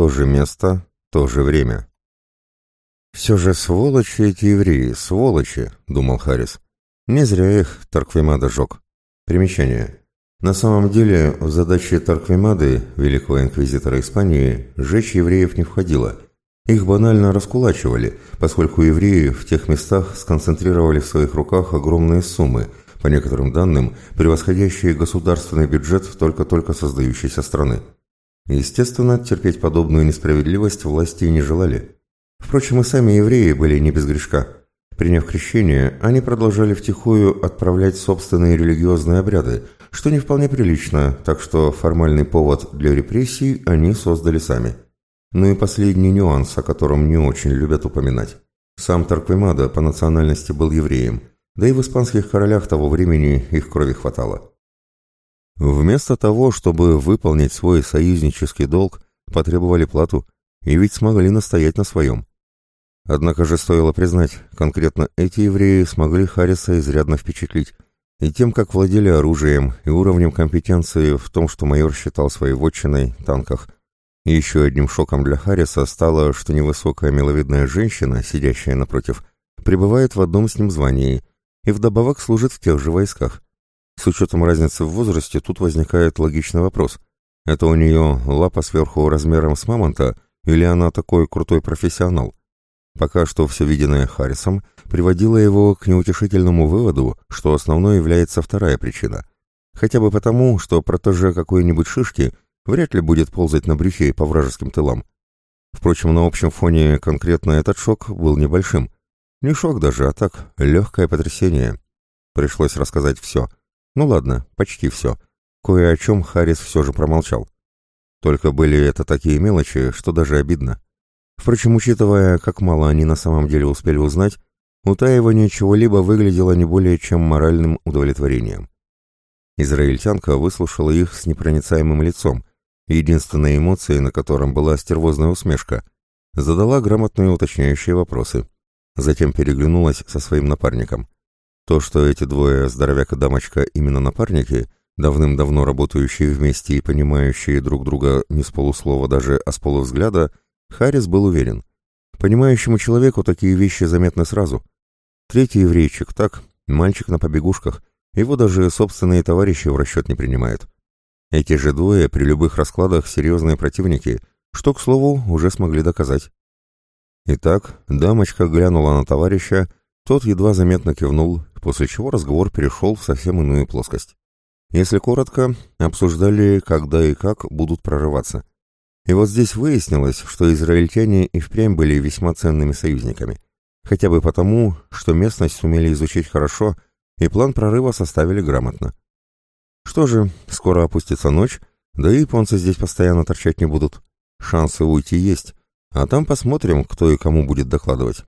то же место, то же время. «Все же сволочи эти евреи, сволочи», — думал Харрис. «Не зря их Тарквимада жег». Примечание. На самом деле, в задачи Тарквимады, великого инквизитора Испании, жечь евреев не входило. Их банально раскулачивали, поскольку евреи в тех местах сконцентрировали в своих руках огромные суммы, по некоторым данным, превосходящие государственный бюджет только-только создающейся страны. Естественно, терпеть подобную несправедливость власти не желали. Впрочем, и сами евреи были не без грешка. Приняв крещение, они продолжали втихую отправлять собственные религиозные обряды, что не вполне прилично, так что формальный повод для репрессий они создали сами. Ну и последний нюанс, о котором не очень любят упоминать. Сам Тарквимада по национальности был евреем, да и в испанских королях того времени их крови хватало. Вместо того, чтобы выполнить свой союзнический долг, потребовали плату, и ведь смогли настоять на своем. Однако же стоило признать, конкретно эти евреи смогли Харриса изрядно впечатлить, и тем, как владели оружием, и уровнем компетенции в том, что майор считал своей вотчиной, танках. И еще одним шоком для Харриса стало, что невысокая миловидная женщина, сидящая напротив, пребывает в одном с ним звании и вдобавок служит в тех же войсках. С учетом разницы в возрасте тут возникает логичный вопрос. Это у нее лапа сверху размером с мамонта, или она такой крутой профессионал? Пока что все виденное Харрисом приводило его к неутешительному выводу, что основной является вторая причина. Хотя бы потому, что протеже какой-нибудь шишки вряд ли будет ползать на брюхе по вражеским тылам. Впрочем, на общем фоне конкретно этот шок был небольшим. Не шок даже, а так, легкое потрясение. Пришлось рассказать все. Ну ладно, почти все. Кое о чем Харрис все же промолчал. Только были это такие мелочи, что даже обидно. Впрочем, учитывая, как мало они на самом деле успели узнать, утаивание чего-либо выглядело не более чем моральным удовлетворением. Израильтянка выслушала их с непроницаемым лицом, единственной эмоцией на котором была стервозная усмешка, задала грамотные уточняющие вопросы. Затем переглянулась со своим напарником. То, что эти двое, здоровяк и дамочка, именно напарники, давным-давно работающие вместе и понимающие друг друга не с полуслова даже, а с полувзгляда, Харрис был уверен. Понимающему человеку такие вещи заметны сразу. Третий еврейчик, так, мальчик на побегушках, его даже собственные товарищи в расчет не принимают. Эти же двое при любых раскладах серьезные противники, что, к слову, уже смогли доказать. Итак, дамочка глянула на товарища, тот едва заметно кивнул, после чего разговор перешел в совсем иную плоскость. Если коротко, обсуждали, когда и как будут прорываться. И вот здесь выяснилось, что израильтяне и впрямь были весьма ценными союзниками. Хотя бы потому, что местность сумели изучить хорошо и план прорыва составили грамотно. Что же, скоро опустится ночь, да и японцы здесь постоянно торчать не будут. Шансы уйти есть, а там посмотрим, кто и кому будет докладывать.